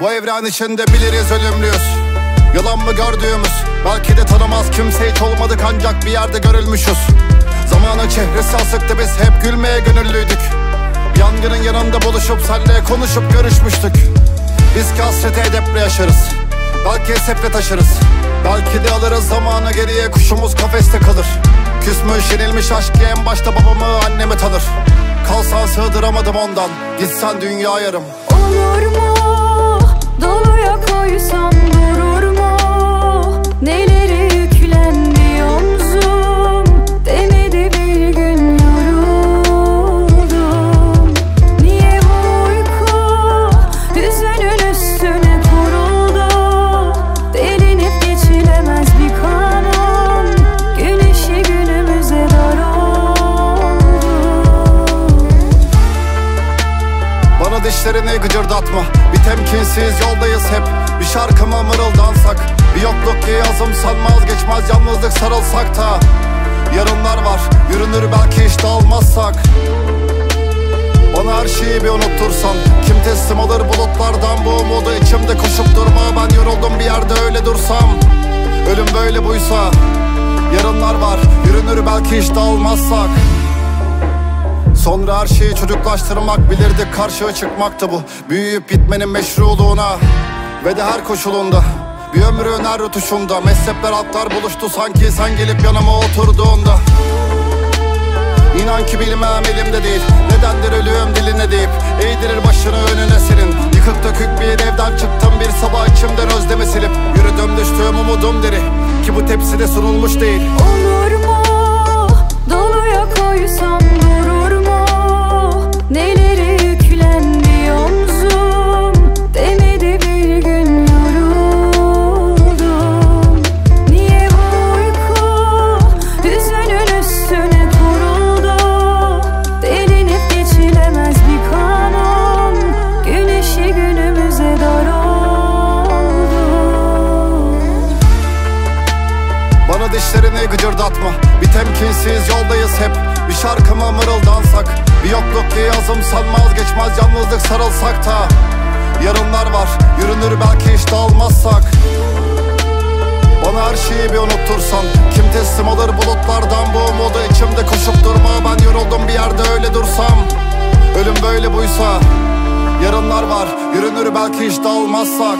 Bu evren içinde biliriz ölümlüyüz. Yalan mı gördüğümüz? Belki de tanımaz. Kimse hiç olmadık ancak bir yerde görülmüşüz. Zamanın çehresi asıktı biz hep gülmeye gönüllüydük. Yangının yanında buluşup senle konuşup görüşmüştük. Biz ki hasrete edeple yaşarız. Belki heseple taşırız. Belki de alırız zamanı geriye kuşumuz kafeste kalır. Küsmüş yenilmiş aşk en başta babamı annemi tanır. Kalsan sığdıramadım ondan Gitsen dünya yarım. Olur mu? Doluya koysam dişlerini gıcırdatma. Bir temkinsiz yoldayız hep. Bir şarkıma mırıldansak. Bir yokluk yazım sanmaz. Geçmez Yalnızlık sarılsak da. Yarınlar var. Yürünür belki hiç dağılmazsak Bana her şeyi bir unuttursan. Kim teslim alır bulutlardan bu umudu? İçimde koşup durma. Ben yoruldum bir yerde öyle dursam. Ölüm böyle buysa. Yarınlar var. Yürünür belki hiç dağılmazsak Sonra her şeyi çocuklaştırmak bilirdik karşıya çıkmaktı bu. Büyüyüp gitmenin meşruluğuna Ve de her koşulunda. Bir ömrün her rutuşunda Mezhepler halklar buluştu sanki. Sen gelip yanıma oturduğunda. İnan ki bilmem elimde değil. Nedendir ölüyorum diline deyip Eğdirir başını önüne senin. Yıkık dökük bir evden çıktım bir sabah içimden özlemi silip Yürüdüm düştüğüm umudum deri. Ki bu tepside sunulmuş değil. Olur mu? Doluya koysam? Neleri yüklendi omzum? Demedi bir gün yoruldum. Niye bu uyku hüzünün üstüne kuruldu? Delinip geçilemez bir kanun Güneşi günümüze dar Bana dişlerini gıcırdatma. Bir temkinsiz yoldayız hep. Bir şarkıma mırıldansak Bir yokluk ki yazım sanmaz geçmez Yalnızlık sarılsak da. Yarınlar var yürünür belki hiç dağılmazsak Bana her şeyi bir unuttursan. Kim teslim alır bulutlardan bu umudu? İçimde koşup durma Ben yoruldum bir yerde öyle dursam. Ölüm böyle buysa Yarınlar var yürünür belki hiç dağılmazsak